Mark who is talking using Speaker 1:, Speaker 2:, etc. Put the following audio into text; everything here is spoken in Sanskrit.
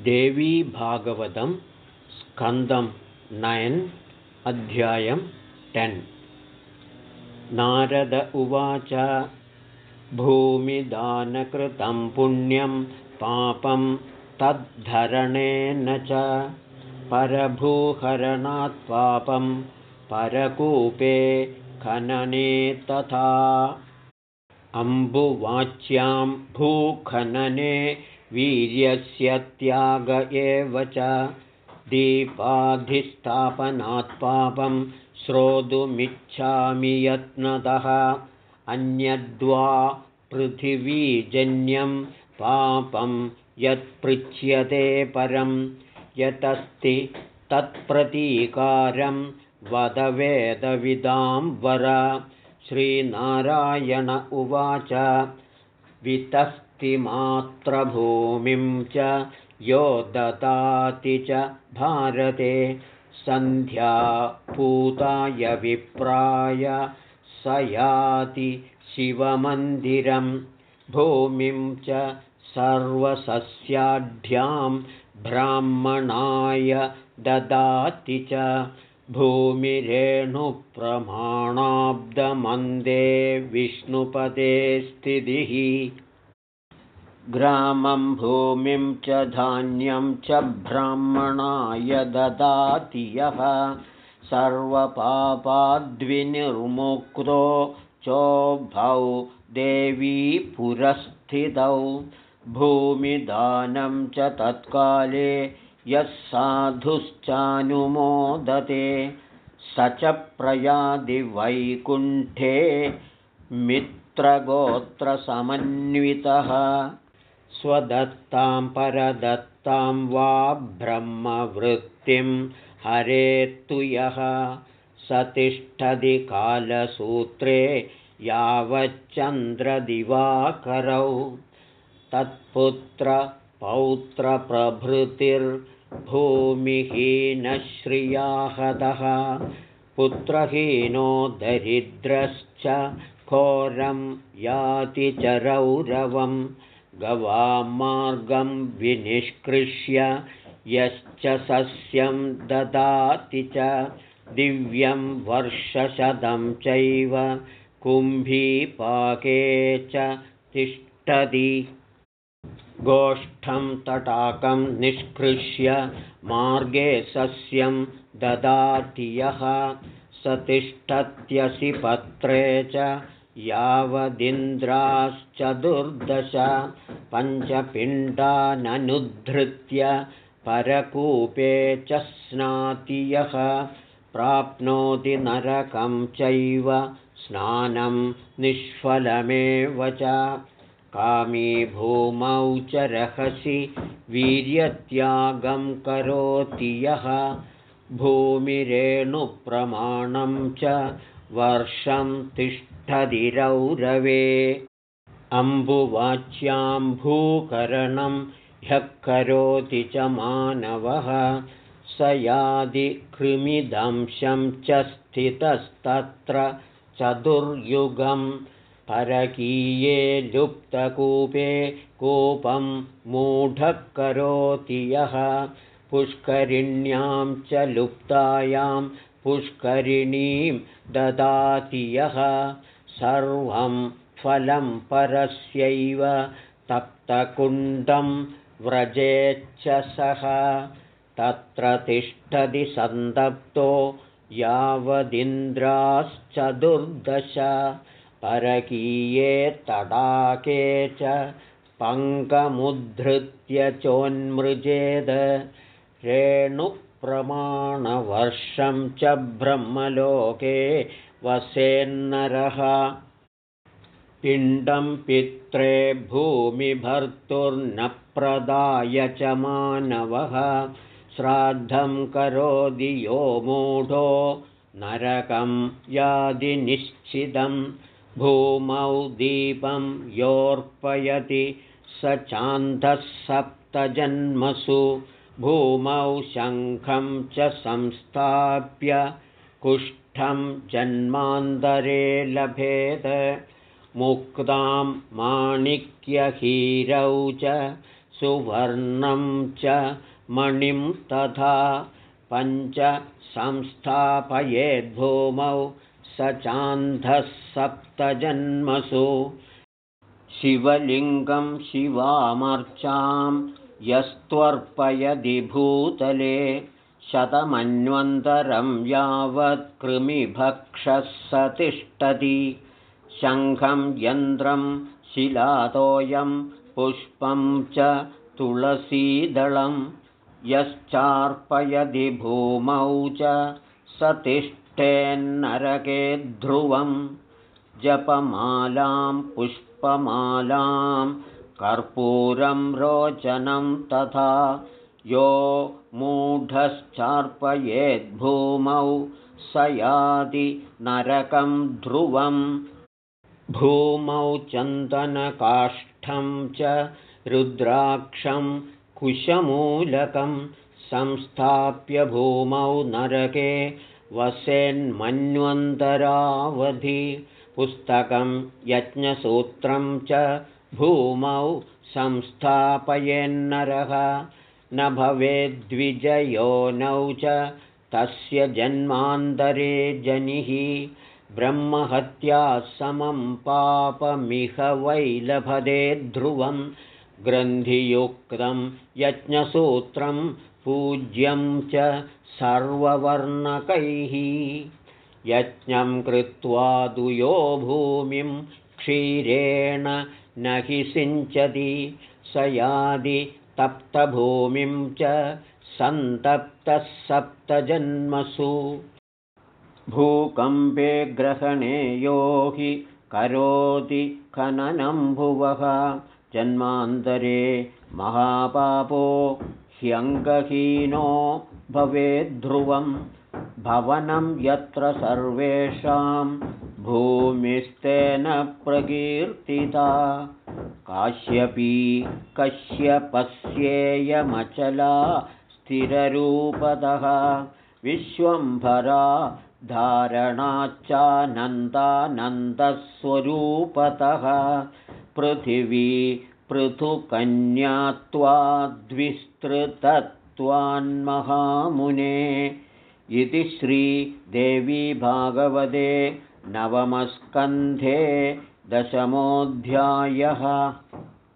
Speaker 1: देवीभागवतं स्कन्दं नयन् अध्यायं टेन्। नारद उवाच भूमिदानकृतं पुण्यं पापं तद्धरणेन च। परभूहरणात् पापं परकूपे खनने तथा। अम्बुवाच्यां भूखनने वीर्यस्य त्याग एव च दीपाधिस्थापनात् पापं श्रोतुमिच्छामि यत्नतः अन्यद्वा पृथिवीजन्यं पापं यत्पृच्छ्यते परं यतस्ति तत्प्रतीकारं वदवेदविदां वर। श्रीनारायण उवाच वितस्तिमात्रभूमिं च यो ददाति च भारते। सन्ध्यापूताय विप्राय स याति शिवमन्दिरं। भूमिं च सर्वसस्याढ्यां ब्राह्मणाय ददाति च। भूमिरेणुप्रमाणाब्दमन्दे विष्णुपदे स्थितिः ग्रामं भूमिं च धान्यं च ब्राह्मणाय ददाति यः। सर्वपापाद्विनिर्मुक्तो चोभौ देवी पुरस्थितौ। भूमिदानं च तत्काले यः साधुश्चानुमोदते। स च प्रयादिवैकुण्ठे मित्रगोत्रसमन्वितः स्वदत्तां परदत्तां वा ब्रह्मवृत्तिं। हरेत्तु यः स तिष्ठति कालसूत्रे यावच्चन्द्रदिवाकरौ तत्पुत्रप्रभृतिर्भूमिहीनश्रियाहदः पुत्रहीनो दरिद्रश्च घोरं याति च रौरवम् गवामार्गं विनिष्कृष्य यश्च सस्यं ददाति च दिव्यं वर्षशतं चैव कुम्भीपाके च तिष्ठति। गोष्ठं तटाकं निष्कृष्य मार्गे सस्यं ददाति यः। स तिष्ठत्यसि पत्रे च यावदिन्द्राश्चतुर्दश पञ्चपिण्डाननुद्धृत्य परकूपे च स्नाति यः प्राप्नोति नरकं चैव स्नानं निष्फलमेव च। कामी भूमौ च रहसि वीर्यत्यागं करोति यः। भूमिरेणुप्रमाणं च वर्षं तिष्ठधिरौरवे अम्बुवाच्यां भूकरणं ह्यः करोति च मानवः। स यादिकृमिदंशं च स्थितस्तत्र चतुर्युगं। परकीये लुप्तकूपे कूपं मूढः करोति यः। पुष्करिण्यां च लुप्तायां पुष्करिणीं ददाति यः। सर्वं फलं परस्यैव तप्तकुण्डं व्रजेच्च सः। तत्र तिष्ठति सन्तप्तो यावदिन्द्राश्चतुर्दश परकीये तडाके च पङ्कमुद्धृत्य चोन्मृजेद रेणुप्रमाणवर्षं च ब्रह्मलोके वसेन्नरः। पिण्डं पित्रे भूमिभर्तुर्न प्रदाय च मानवः। श्राद्धं करोति यो मूढो। नरकं यादिनिश्चितं भूमौ दीपं योऽर्पयति स चान्धः सप्तजन्मसु भूमौ शङ्खं च संस्थाप्य कुष्ठं जन्मान्तरे लभेत्। मुक्तां माणिक्यहीरौ च सुवर्णं च मणिं तथा पञ्च संस्थापयेद्भूमौ स चान्धः सप्तजन्मसु शिवलिङ्गं शिवामर्चां यस्त्वर्पयदि भूतले शतमन्वन्तरं यावत्कृमिभक्षः स तिष्ठति शङ्खं यन्त्रं शिलातोयं पुष्पं च तुलसीदलं। यश्चार्पयदि भूमौ च स तिष्ठेन्नरके ध्रुवं। जपमालां पुष्पमालां कर्पूरं रोचनं तथा यो मूढश्चार्पयेद्भूमौ स याति नरकं ध्रुवम् भूमौ चन्दनकाष्ठं च रुद्राक्षं कुशमूलकं संस्थाप्य भूमौ नरके वसेन्मन्वन्तरावधि पुस्तकं यज्ञसूत्रं च भूमौ संस्थापयेन्नरः। न भवेद्विजयोनौ च तस्य जन्मान्तरे जनिः। ब्रह्महत्या समं पापमिह वैलभदे ध्रुवं ग्रन्थियुक्तं यज्ञसूत्रं पूज्यं च सर्ववर्णकैः। यज्ञं कृत्वा दुयो भूमिं क्षीरेण न हि सिञ्चति स यादि तप्तभूमिं च सन्तप्तः सप्तजन्मसु। भूकम्पे ग्रहणे यो हि करोति खननम्भुवः जन्मान्तरे महापापो ह्यङ्गहीनो भवेद्ध्रुवं भवनं यत्र सर्वेषां भूमिस्तेन प्रकीर्तिता। काश्यपी कश्यपस्येयमचला स्थिररूपतः। विश्वम्भरा धारणाच्चानन्दानन्दस्वरूपतः। पृथिवी पृथुकन्यात्वाद्विस्तृतत्वान्महामुने इति श्रीदेवी भागवते नवमस्कन्धे दशमोऽध्यायः